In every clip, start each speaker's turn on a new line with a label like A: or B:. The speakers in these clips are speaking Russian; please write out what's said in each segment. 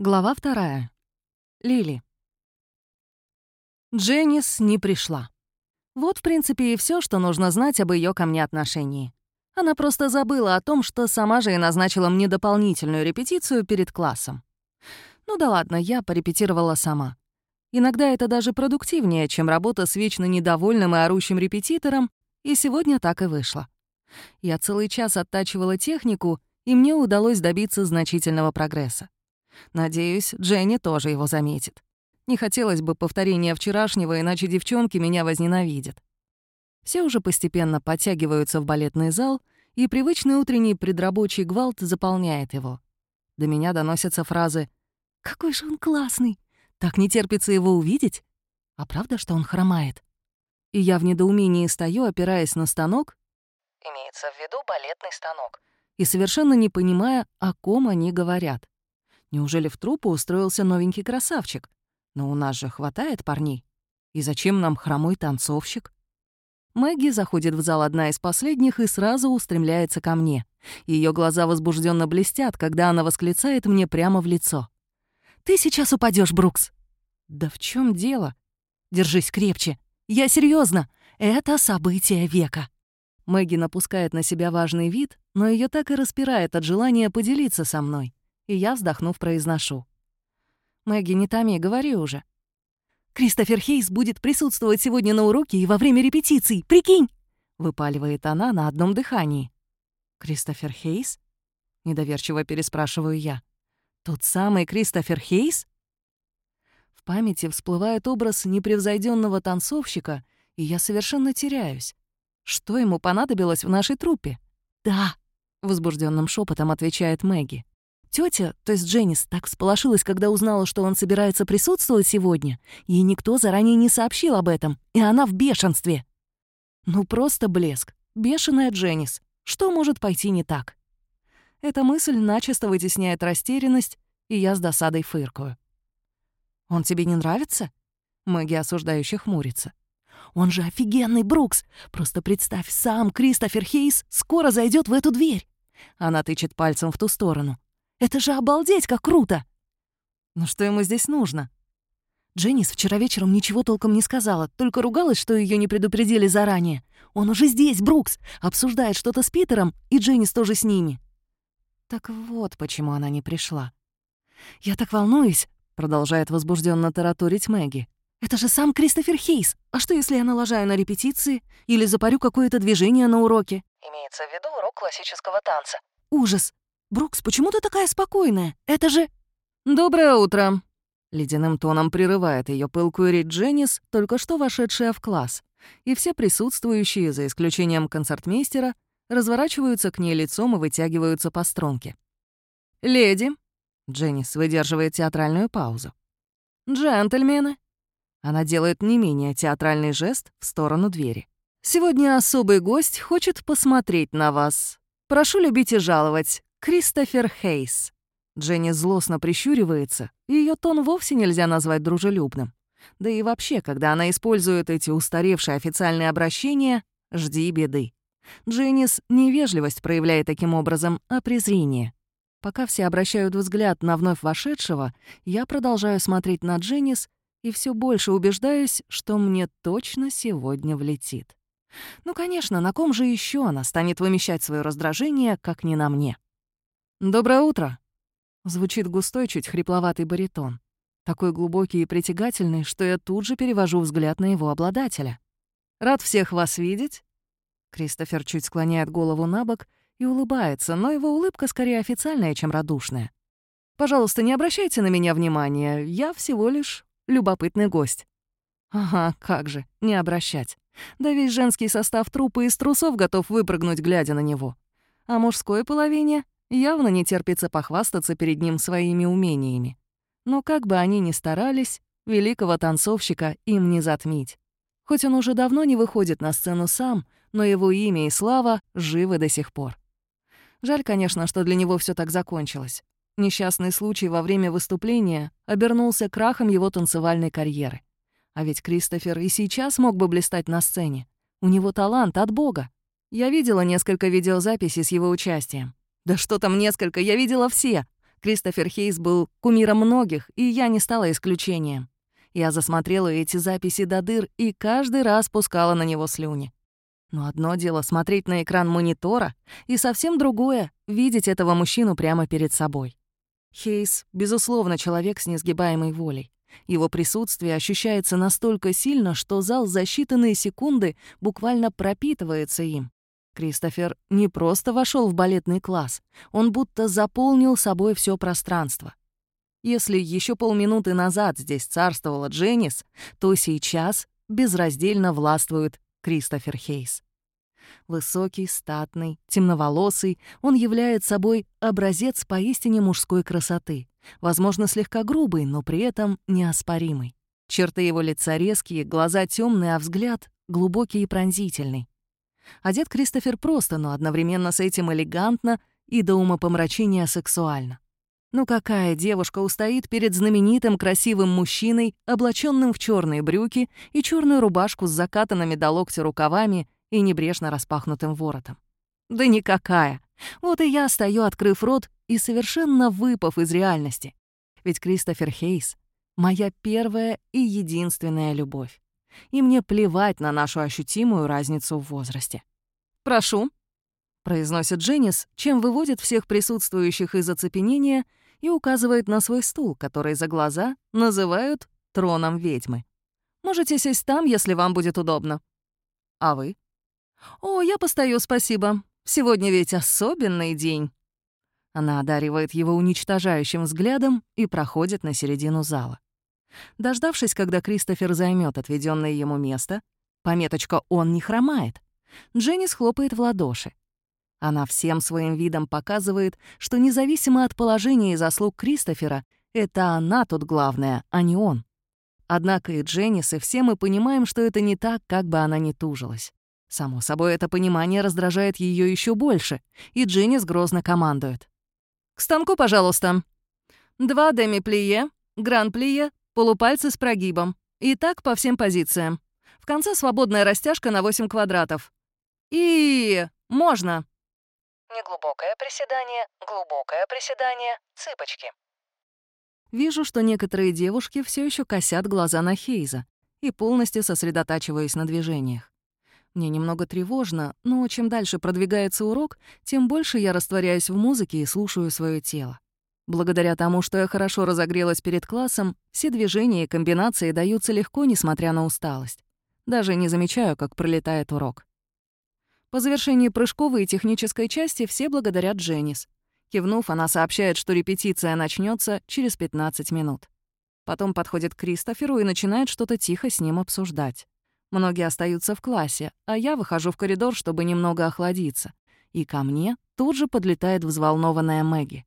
A: Глава вторая. Лили. Дженнис не пришла. Вот, в принципе, и все, что нужно знать об ее ко мне отношении. Она просто забыла о том, что сама же и назначила мне дополнительную репетицию перед классом. Ну да ладно, я порепетировала сама. Иногда это даже продуктивнее, чем работа с вечно недовольным и орущим репетитором, и сегодня так и вышло. Я целый час оттачивала технику, и мне удалось добиться значительного прогресса. Надеюсь, Дженни тоже его заметит. Не хотелось бы повторения вчерашнего, иначе девчонки меня возненавидят. Все уже постепенно подтягиваются в балетный зал, и привычный утренний предрабочий гвалт заполняет его. До меня доносятся фразы «Какой же он классный! Так не терпится его увидеть! А правда, что он хромает?» И я в недоумении стою, опираясь на станок, имеется в виду балетный станок, и совершенно не понимая, о ком они говорят. Неужели в труппу устроился новенький красавчик? Но у нас же хватает парней. И зачем нам хромой танцовщик? Мэгги заходит в зал одна из последних и сразу устремляется ко мне. Ее глаза возбужденно блестят, когда она восклицает мне прямо в лицо. «Ты сейчас упадешь, Брукс!» «Да в чем дело?» «Держись крепче. Я серьезно. Это событие века». Мэгги напускает на себя важный вид, но ее так и распирает от желания поделиться со мной и я, вздохнув, произношу. «Мэгги, не томи, говори уже». «Кристофер Хейс будет присутствовать сегодня на уроке и во время репетиций, прикинь!» — выпаливает она на одном дыхании. «Кристофер Хейс?» — недоверчиво переспрашиваю я. «Тот самый Кристофер Хейс?» В памяти всплывает образ непревзойденного танцовщика, и я совершенно теряюсь. Что ему понадобилось в нашей труппе? «Да», — возбужденным шепотом отвечает Мэгги. Тетя, то есть Дженнис, так всполошилась, когда узнала, что он собирается присутствовать сегодня. Ей никто заранее не сообщил об этом, и она в бешенстве. Ну просто блеск. Бешеная Дженнис. Что может пойти не так? Эта мысль начисто вытесняет растерянность, и я с досадой фыркаю. «Он тебе не нравится?» Мэгги осуждающе хмурится. «Он же офигенный, Брукс! Просто представь, сам Кристофер Хейс скоро зайдет в эту дверь!» Она тычет пальцем в ту сторону. Это же обалдеть, как круто!» «Но что ему здесь нужно?» Дженнис вчера вечером ничего толком не сказала, только ругалась, что ее не предупредили заранее. Он уже здесь, Брукс, обсуждает что-то с Питером, и Дженнис тоже с ними. Так вот, почему она не пришла. «Я так волнуюсь», — продолжает возбужденно тараторить Мэгги. «Это же сам Кристофер Хейс. А что, если я налажаю на репетиции или запарю какое-то движение на уроке?»
B: Имеется в виду урок классического танца.
A: «Ужас. «Брукс, почему ты такая спокойная? Это же...» «Доброе утро!» Ледяным тоном прерывает ее пылкую речь Дженнис, только что вошедшая в класс, и все присутствующие, за исключением концертмейстера, разворачиваются к ней лицом и вытягиваются по струнке. «Леди!» — Дженнис выдерживает театральную паузу. «Джентльмены!» Она делает не менее театральный жест в сторону двери. «Сегодня особый гость хочет посмотреть на вас. Прошу любить и жаловать. Кристофер Хейс. Дженни злостно прищуривается, и её тон вовсе нельзя назвать дружелюбным. Да и вообще, когда она использует эти устаревшие официальные обращения, жди беды. Дженнис невежливость проявляет таким образом, а презрение. Пока все обращают взгляд на вновь вошедшего, я продолжаю смотреть на Дженнис и все больше убеждаюсь, что мне точно сегодня влетит. Ну, конечно, на ком же еще она станет вымещать свое раздражение, как не на мне? «Доброе утро!» Звучит густой, чуть хрипловатый баритон. Такой глубокий и притягательный, что я тут же перевожу взгляд на его обладателя. «Рад всех вас видеть!» Кристофер чуть склоняет голову на бок и улыбается, но его улыбка скорее официальная, чем радушная. «Пожалуйста, не обращайте на меня внимания, я всего лишь любопытный гость». Ага, как же, не обращать. Да весь женский состав трупа из трусов готов выпрыгнуть, глядя на него. А мужской половине Явно не терпится похвастаться перед ним своими умениями. Но как бы они ни старались, великого танцовщика им не затмить. Хоть он уже давно не выходит на сцену сам, но его имя и слава живы до сих пор. Жаль, конечно, что для него все так закончилось. Несчастный случай во время выступления обернулся крахом его танцевальной карьеры. А ведь Кристофер и сейчас мог бы блистать на сцене. У него талант от Бога. Я видела несколько видеозаписей с его участием. Да что там несколько, я видела все. Кристофер Хейс был кумиром многих, и я не стала исключением. Я засмотрела эти записи до дыр и каждый раз пускала на него слюни. Но одно дело смотреть на экран монитора, и совсем другое — видеть этого мужчину прямо перед собой. Хейс, безусловно, человек с несгибаемой волей. Его присутствие ощущается настолько сильно, что зал за считанные секунды буквально пропитывается им. Кристофер не просто вошел в балетный класс, он будто заполнил собой все пространство. Если еще полминуты назад здесь царствовала Дженнис, то сейчас безраздельно властвует Кристофер Хейс. Высокий, статный, темноволосый, он является собой образец поистине мужской красоты, возможно, слегка грубый, но при этом неоспоримый. Черты его лица резкие, глаза темные, а взгляд глубокий и пронзительный. Одет Кристофер просто, но одновременно с этим элегантно и до умопомрачения сексуально. Ну какая девушка устоит перед знаменитым красивым мужчиной, облаченным в черные брюки и черную рубашку с закатанными до локтя рукавами и небрежно распахнутым воротом? Да никакая. Вот и я стою, открыв рот и совершенно выпав из реальности. Ведь Кристофер Хейс — моя первая и единственная любовь. И мне плевать на нашу ощутимую разницу в возрасте. «Прошу», — произносит Дженнис, чем выводит всех присутствующих из оцепенения и указывает на свой стул, который за глаза называют троном ведьмы. «Можете сесть там, если вам будет удобно». «А вы?» «О, я постою, спасибо. Сегодня ведь особенный день». Она одаривает его уничтожающим взглядом и проходит на середину зала. Дождавшись, когда Кристофер займет отведенное ему место, пометочка «он не хромает», Дженнис хлопает в ладоши. Она всем своим видом показывает, что независимо от положения и заслуг Кристофера, это она тут главная, а не он. Однако и Дженнис, и все мы понимаем, что это не так, как бы она ни тужилась. Само собой, это понимание раздражает ее еще больше, и Дженнис грозно командует. «К станку, пожалуйста. Два деми-плие, гран-плие, полупальцы с прогибом. И так по всем позициям. В конце свободная растяжка на 8 квадратов. И... можно!»
B: Неглубокое приседание, глубокое приседание, цыпочки.
A: Вижу, что некоторые девушки все еще косят глаза на Хейза и полностью сосредотачиваюсь на движениях. Мне немного тревожно, но чем дальше продвигается урок, тем больше я растворяюсь в музыке и слушаю свое тело. Благодаря тому, что я хорошо разогрелась перед классом, все движения и комбинации даются легко, несмотря на усталость. Даже не замечаю, как пролетает урок. По завершении прыжковой и технической части все благодарят Дженнис. Кивнув, она сообщает, что репетиция начнется через 15 минут. Потом подходит к Кристоферу и начинает что-то тихо с ним обсуждать. Многие остаются в классе, а я выхожу в коридор, чтобы немного охладиться. И ко мне тут же подлетает взволнованная Мэгги.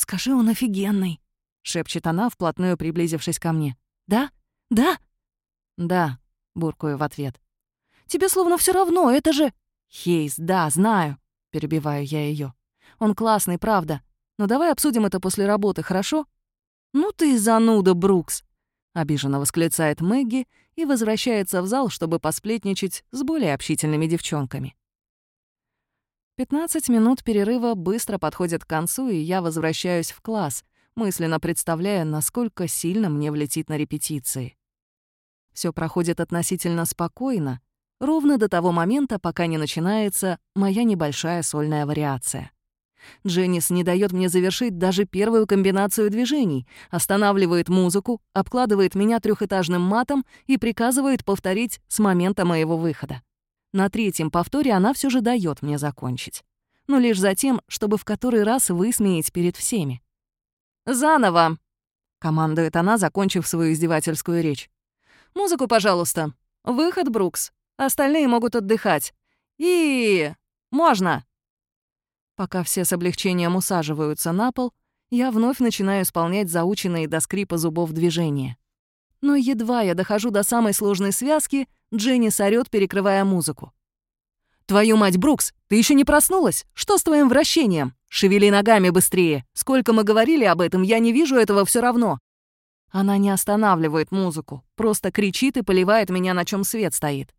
A: «Скажи, он офигенный!» — шепчет она, вплотную приблизившись ко мне. «Да? Да?» «Да», — буркую в ответ. «Тебе словно все равно, это же...» «Хейс, да, знаю», — перебиваю я ее. «Он классный, правда. Но давай обсудим это после работы, хорошо?» «Ну ты зануда, Брукс!» — обиженно восклицает Мэгги и возвращается в зал, чтобы посплетничать с более общительными девчонками. 15 минут перерыва быстро подходят к концу, и я возвращаюсь в класс, мысленно представляя, насколько сильно мне влетит на репетиции. Все проходит относительно спокойно, ровно до того момента, пока не начинается моя небольшая сольная вариация. Дженнис не дает мне завершить даже первую комбинацию движений, останавливает музыку, обкладывает меня трехэтажным матом и приказывает повторить с момента моего выхода. На третьем повторе она все же дает мне закончить. Но лишь затем, чтобы в который раз высмеять перед всеми. «Заново!» — командует она, закончив свою издевательскую речь. «Музыку, пожалуйста. Выход, Брукс. Остальные могут отдыхать. И... можно!» Пока все с облегчением усаживаются на пол, я вновь начинаю исполнять заученные до скрипа зубов движения. Но едва я дохожу до самой сложной связки, Дженни сорёт, перекрывая музыку. «Твою мать, Брукс, ты еще не проснулась? Что с твоим вращением? Шевели ногами быстрее. Сколько мы говорили об этом, я не вижу этого все равно». Она не останавливает музыку, просто кричит и поливает меня, на чем свет стоит.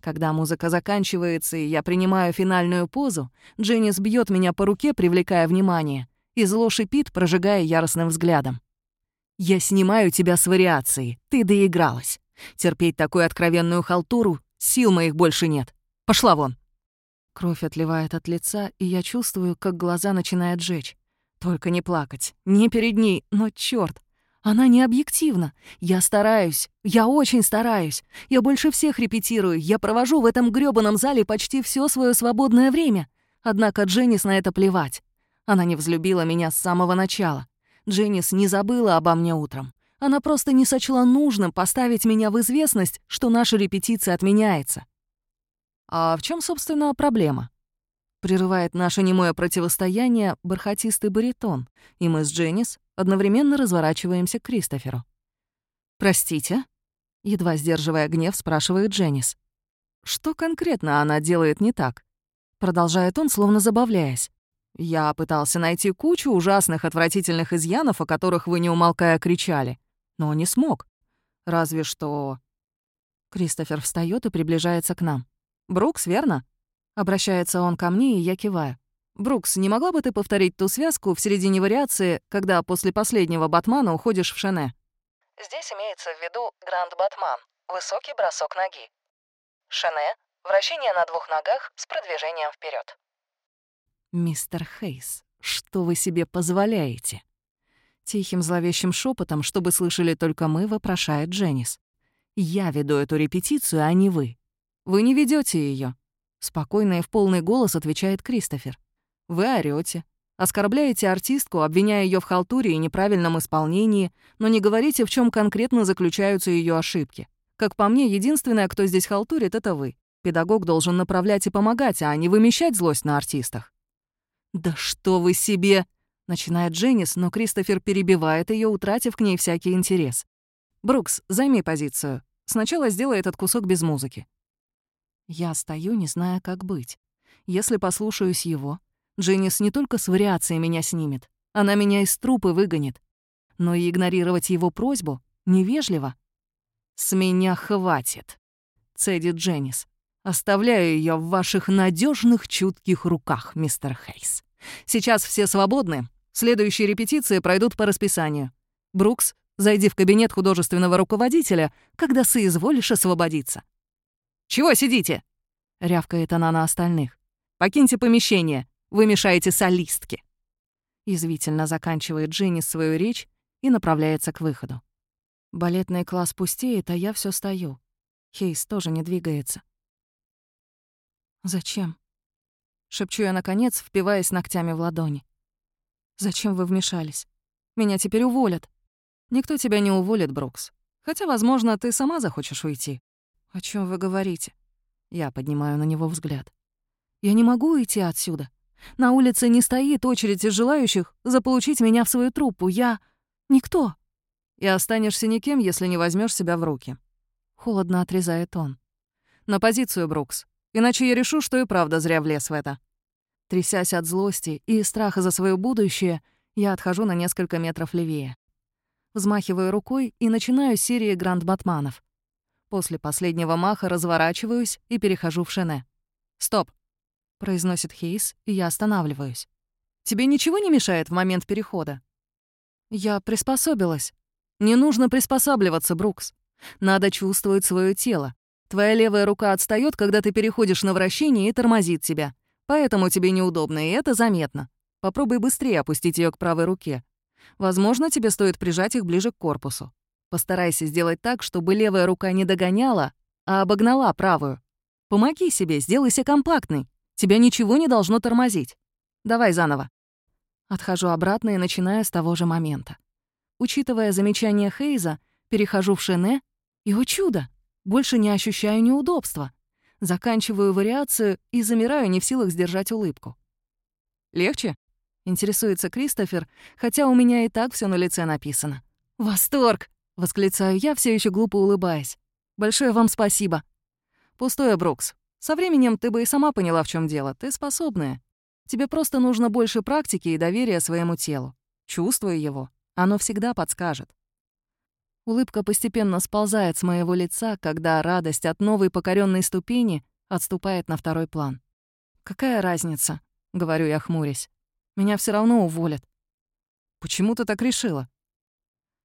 A: Когда музыка заканчивается, и я принимаю финальную позу, Дженнис бьет меня по руке, привлекая внимание, и зло шипит, прожигая яростным взглядом. «Я снимаю тебя с вариации, ты доигралась. Терпеть такую откровенную халтуру сил моих больше нет. Пошла вон!» Кровь отливает от лица, и я чувствую, как глаза начинают жечь. Только не плакать, не перед ней, но чёрт, она не объективна. Я стараюсь, я очень стараюсь. Я больше всех репетирую, я провожу в этом грёбаном зале почти все свое свободное время. Однако Дженнис на это плевать. Она не взлюбила меня с самого начала. Дженнис не забыла обо мне утром. Она просто не сочла нужным поставить меня в известность, что наша репетиция отменяется. А в чем, собственно, проблема? Прерывает наше немое противостояние бархатистый баритон, и мы с Дженнис одновременно разворачиваемся к Кристоферу. «Простите?» — едва сдерживая гнев, спрашивает Дженнис. «Что конкретно она делает не так?» Продолжает он, словно забавляясь. «Я пытался найти кучу ужасных, отвратительных изъянов, о которых вы, не умолкая, кричали, но не смог. Разве что...» Кристофер встает и приближается к нам. «Брукс, верно?» Обращается он ко мне, и я киваю. «Брукс, не могла бы ты повторить ту связку в середине вариации, когда после последнего батмана уходишь в шене?»
B: Здесь имеется в виду гранд батман, высокий бросок ноги. Шене — вращение на двух ногах с продвижением вперед.
A: «Мистер Хейс, что вы себе позволяете?» Тихим зловещим шепотом, чтобы слышали только мы, вопрошает Дженнис. «Я веду эту репетицию, а не вы. Вы не ведете ее. Спокойно и в полный голос отвечает Кристофер. Вы орёте, оскорбляете артистку, обвиняя ее в халтуре и неправильном исполнении, но не говорите, в чем конкретно заключаются ее ошибки. Как по мне, единственное, кто здесь халтурит, это вы. Педагог должен направлять и помогать, а не вымещать злость на артистах. «Да что вы себе!» — начинает Дженнис, но Кристофер перебивает ее, утратив к ней всякий интерес. «Брукс, займи позицию. Сначала сделай этот кусок без музыки». Я стою, не зная, как быть. Если послушаюсь его, Дженнис не только с вариацией меня снимет, она меня из трупы выгонит. Но и игнорировать его просьбу невежливо. «С меня хватит», — цедит Дженнис. «Оставляю ее в ваших надежных чутких руках, мистер Хейс. Сейчас все свободны. Следующие репетиции пройдут по расписанию. Брукс, зайди в кабинет художественного руководителя, когда соизволишь освободиться». «Чего сидите?» — рявкает она на остальных. «Покиньте помещение. Вы мешаете солистке». Язвительно заканчивает Дженни свою речь и направляется к выходу. Балетный класс пустеет, а я все стою. Хейс тоже не двигается. «Зачем?» — шепчу я, наконец, впиваясь ногтями в ладони. «Зачем вы вмешались? Меня теперь уволят». «Никто тебя не уволит, Брукс. Хотя, возможно, ты сама захочешь уйти». «О чем вы говорите?» Я поднимаю на него взгляд. «Я не могу уйти отсюда. На улице не стоит очередь из желающих заполучить меня в свою труппу. Я... никто. И останешься никем, если не возьмешь себя в руки. Холодно отрезает он. На позицию, Брукс. Иначе я решу, что и правда зря влез в это. Трясясь от злости и страха за свое будущее, я отхожу на несколько метров левее. Взмахиваю рукой и начинаю серии гранд-батманов. После последнего маха разворачиваюсь и перехожу в шене. «Стоп!» — произносит Хейс, и я останавливаюсь. «Тебе ничего не мешает в момент перехода?» «Я приспособилась». «Не нужно приспосабливаться, Брукс. Надо чувствовать свое тело. Твоя левая рука отстает, когда ты переходишь на вращение и тормозит тебя. Поэтому тебе неудобно, и это заметно. Попробуй быстрее опустить ее к правой руке. Возможно, тебе стоит прижать их ближе к корпусу. Постарайся сделать так, чтобы левая рука не догоняла, а обогнала правую. Помоги себе, сделайся компактный. Тебя ничего не должно тормозить. Давай заново. Отхожу обратно и начинаю с того же момента. Учитывая замечание Хейза, перехожу в шене, и, о чудо, больше не ощущаю неудобства. Заканчиваю вариацию и замираю, не в силах сдержать улыбку. «Легче?» — интересуется Кристофер, хотя у меня и так все на лице написано. «Восторг!» — восклицаю я, все еще глупо улыбаясь. «Большое вам спасибо!» «Пустое, Брукс. Со временем ты бы и сама поняла, в чем дело. Ты способная. Тебе просто нужно больше практики и доверия своему телу. Чувствуй его. Оно всегда подскажет. Улыбка постепенно сползает с моего лица, когда радость от новой покоренной ступени отступает на второй план. «Какая разница?» — говорю я, хмурясь. «Меня все равно уволят. Почему ты так решила?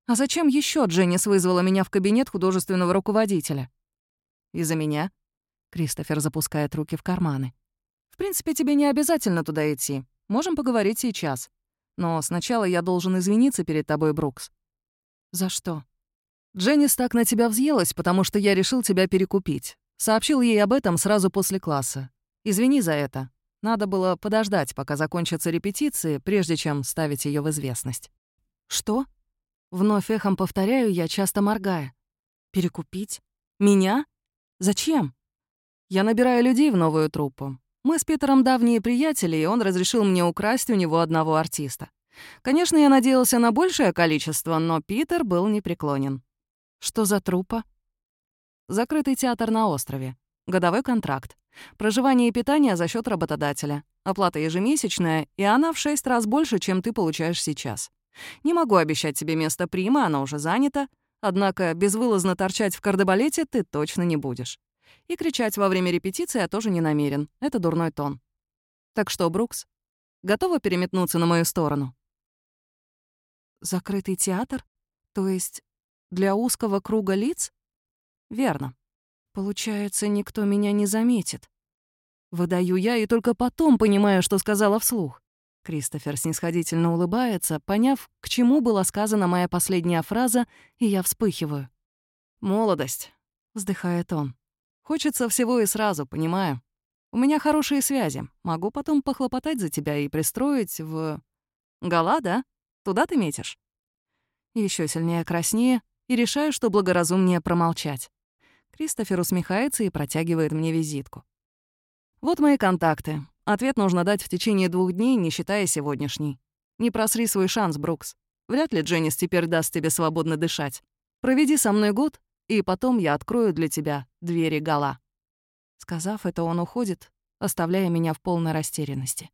A: А зачем еще Дженнис вызвала меня в кабинет художественного руководителя? Из-за меня? Кристофер запускает руки в карманы. В принципе, тебе не обязательно туда идти. Можем поговорить сейчас. Но сначала я должен извиниться перед тобой, Брукс. За что? Дженнис так на тебя взъелась, потому что я решил тебя перекупить. Сообщил ей об этом сразу после класса. Извини за это. Надо было подождать, пока закончатся репетиции, прежде чем ставить ее в известность. Что? Вновь эхом повторяю я, часто моргая. Перекупить? Меня? Зачем? Я набираю людей в новую труппу. Мы с Питером давние приятели, и он разрешил мне украсть у него одного артиста. Конечно, я надеялся на большее количество, но Питер был непреклонен. Что за труппа? Закрытый театр на острове. Годовой контракт. Проживание и питание за счет работодателя. Оплата ежемесячная, и она в шесть раз больше, чем ты получаешь сейчас. Не могу обещать тебе место прима, оно уже занято. Однако безвылазно торчать в кардебалете ты точно не будешь. И кричать во время репетиции я тоже не намерен. Это дурной тон. Так что, Брукс, готова переметнуться на мою сторону? Закрытый театр? То есть для узкого круга лиц? Верно. Получается, никто меня не заметит. Выдаю я и только потом понимаю, что сказала вслух. Кристофер снисходительно улыбается, поняв, к чему была сказана моя последняя фраза, и я вспыхиваю. «Молодость», — вздыхает он. «Хочется всего и сразу, понимаю. У меня хорошие связи. Могу потом похлопотать за тебя и пристроить в... Гала, да? Туда ты метишь?» Еще сильнее краснее и решаю, что благоразумнее промолчать. Кристофер усмехается и протягивает мне визитку. «Вот мои контакты. Ответ нужно дать в течение двух дней, не считая сегодняшний. Не просри свой шанс, Брукс. Вряд ли Дженнис теперь даст тебе свободно дышать. Проведи со мной год, и потом я открою для тебя двери гала». Сказав это, он уходит, оставляя меня в полной растерянности.